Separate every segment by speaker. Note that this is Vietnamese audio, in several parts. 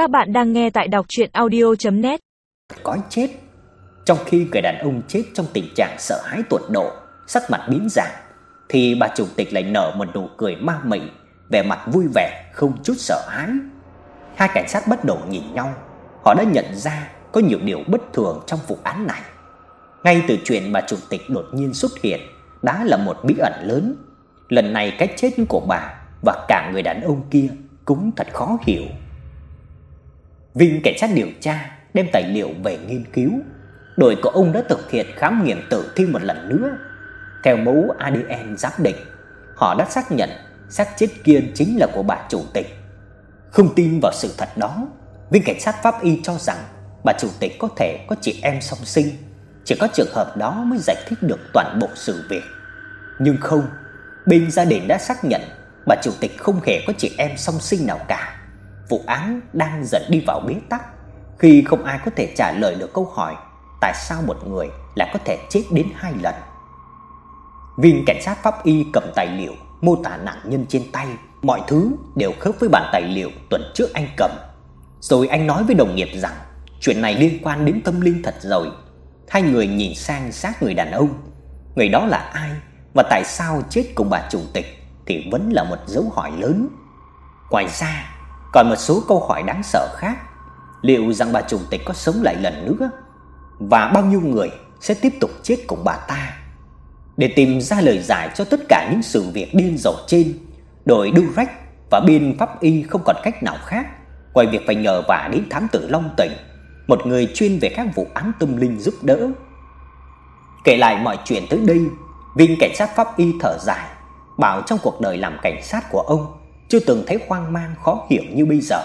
Speaker 1: Các bạn đang nghe tại đọc audio net
Speaker 2: có chết. Trong khi người đàn ông chết trong tình trạng sợ hãi tột độ, sắc mặt biến dạng, thì bà chủ tịch lại nở một nụ cười ma mị, vẻ mặt vui vẻ không chút sợ hãi. Hai cảnh sát bắt đầu nhìn nhau, họ đã nhận ra có nhiều điều bất thường trong vụ án này. Ngay từ chuyện bà chủ tịch đột nhiên xuất hiện đã là một bí ẩn lớn. Lần này cái chết của bà và cả người đàn ông kia cũng thật khó hiểu. Viên cảnh sát điều tra đem tài liệu về nghiên cứu. Đội của ông đã thực hiện khám nghiệm tử thi một lần nữa. Theo mẫu ADN giám định, họ đã xác nhận xác chết kia chính là của bà chủ tịch. Không tin vào sự thật đó, viên cảnh sát pháp y cho rằng bà chủ tịch có thể có chị em song sinh, chỉ có trường hợp đó mới giải thích được toàn bộ sự việc. Nhưng không, bên gia đình đã xác nhận bà chủ tịch không hề có chị em song sinh nào cả. Vụ án đang dần đi vào bế tắc khi không ai có thể trả lời được câu hỏi tại sao một người lại có thể chết đến hai lần. Viên cảnh sát pháp y cầm tài liệu mô tả nạn nhân trên tay, mọi thứ đều khớp với bản tài liệu tuần trước anh cầm. Rồi anh nói với đồng nghiệp rằng chuyện này liên quan đến tâm linh thật rồi. Hai người nhìn sang xác người đàn ông, người đó là ai và tại sao chết cùng bà chủ tịch thì vẫn là một dấu hỏi lớn. Ngoài ra, còn một số câu hỏi đáng sợ khác. Liệu rằng bà chủ tịch có sống lại lần nữa và bao nhiêu người sẽ tiếp tục chết cùng bà ta? Để tìm ra lời giải cho tất cả những sự việc điên rồ trên, đội Durek và biên pháp y không còn cách nào khác ngoài việc phải nhờ vả đến thám tử Long Tỉnh, một người chuyên về các vụ án tâm linh giúp đỡ. Kể lại mọi chuyện tới đây, viên cảnh sát pháp y thở dài, bảo trong cuộc đời làm cảnh sát của ông chưa từng thấy hoang mang khó hiểu như bây giờ.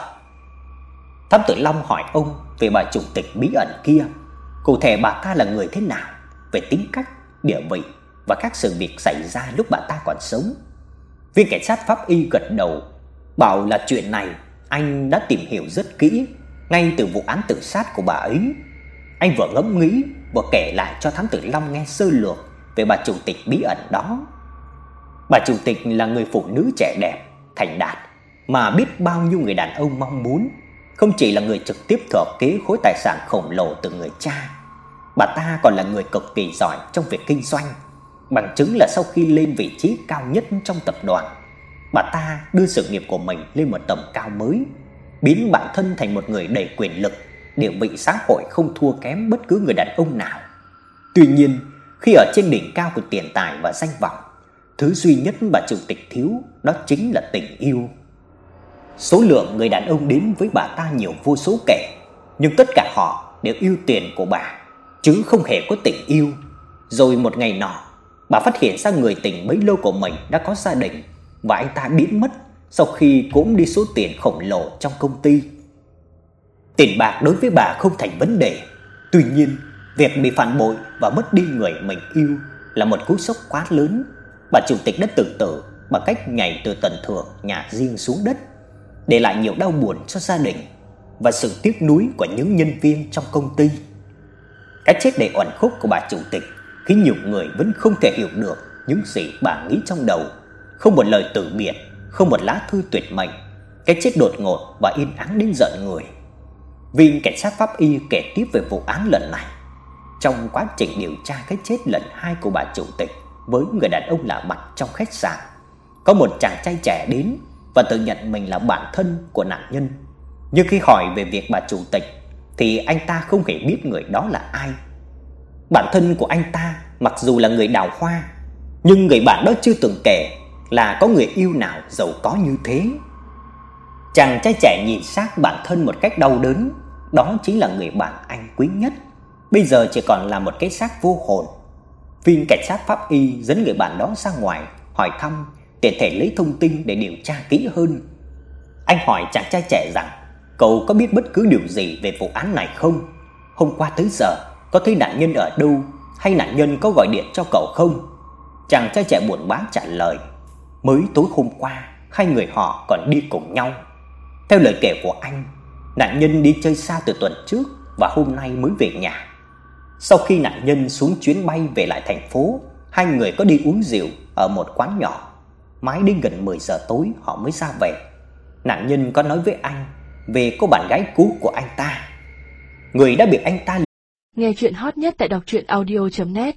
Speaker 2: Thám tử Long hỏi ông về bà chủ tịch bí ẩn kia, cụ thể bà ta là người thế nào, về tính cách, địa vị và các sự việc xảy ra lúc bà ta còn sống. Viên cảnh sát pháp y gật đầu, bảo là chuyện này anh đã tìm hiểu rất kỹ ngay từ vụ án tự sát của bà ấy. Anh vừa ngẫm nghĩ vừa kể lại cho thám tử Long nghe sơ lược về bà chủ tịch bí ẩn đó. Bà chủ tịch là người phụ nữ trẻ đẹp, thành đạt mà biết bao nhiêu người đàn ông mong muốn, không chỉ là người trực tiếp thừa kế khối tài sản khổng lồ từ người cha, bà ta còn là người cực kỳ giỏi trong việc kinh doanh. Bằng chứng là sau khi lên vị trí cao nhất trong tập đoàn, bà ta đưa sự nghiệp của mình lên một tầm cao mới, biến bản thân thành một người đầy quyền lực, địa vị xã hội không thua kém bất cứ người đàn ông nào. Tuy nhiên, khi ở trên đỉnh cao của tiền tài và danh vọng, thứ duy nhất bà chủ tịch thiếu đó chính là tình yêu. Số lượng người đàn ông đến với bà ta nhiều vô số kể, nhưng tất cả họ đều yêu tiền của bà, chứ không hề có tình yêu. Rồi một ngày nọ, bà phát hiện ra người tình bấy lâu của mình đã có gia đình và anh ta biến mất sau khi cũng đi số tiền khổng lồ trong công ty. Tiền bạc đối với bà không thành vấn đề, tuy nhiên, việc bị phản bội và mất đi người mình yêu là một cú sốc quá lớn. Bà chủ tịch đã tự tử bằng cách nhảy từ tầng thượng nhà riêng xuống đất, để lại nhiều đau buồn cho gia đình và sự tiếc nuối của những nhân viên trong công ty. Cái chết đầy oan khúc của bà chủ tịch khiến nhiều người vẫn không thể hiểu được những gì bà nghĩ trong đầu, không một lời từ biệt, không một lá thư tuyệt mệnh. Cái chết đột ngột và yên ắng đến giận người. Viên cảnh sát pháp y kể tiếp về vụ án lần này. Trong quá trình điều tra cái chết lần hai của bà chủ tịch với người đàn ông lạ mặt trong khách sạn, có một chàng trai trẻ đến và tự nhận mình là bạn thân của nạn nhân. Nhưng khi hỏi về việc bà chủ tịch thì anh ta không hề biết người đó là ai. Bản thân của anh ta mặc dù là người đào hoa, nhưng người bạn đó chưa từng kể là có người yêu nào giàu có như thế. Chàng trai trẻ nhìn xác bản thân một cách đau đớn, đó chính là người bạn anh quý nhất, bây giờ chỉ còn là một cái xác vô hồn. Viên cảnh sát pháp y dẫn người bạn đó ra ngoài hỏi thăm tiện thể lấy thông tin để điều tra kỹ hơn. Anh hỏi chàng trai trẻ rằng cậu có biết bất cứ điều gì về vụ án này không? Hôm qua tới giờ có thấy nạn nhân ở đâu hay nạn nhân có gọi điện cho cậu không? Chàng trai trẻ buồn bã trả lời, mới tối hôm qua hai người họ còn đi cùng nhau. Theo lời kể của anh, nạn nhân đi chơi xa từ tuần trước và hôm nay mới về nhà. Sau khi nạn nhân xuống chuyến bay về lại thành phố, hai người có đi uống rượu ở một quán nhỏ. Mãi đến gần 10 giờ tối họ mới ra về. Nạn nhân có nói với anh về cô bạn gái cũ của anh ta. Người đã bị anh ta
Speaker 1: Nghe chuyện hot nhất tại đọc truyện audio net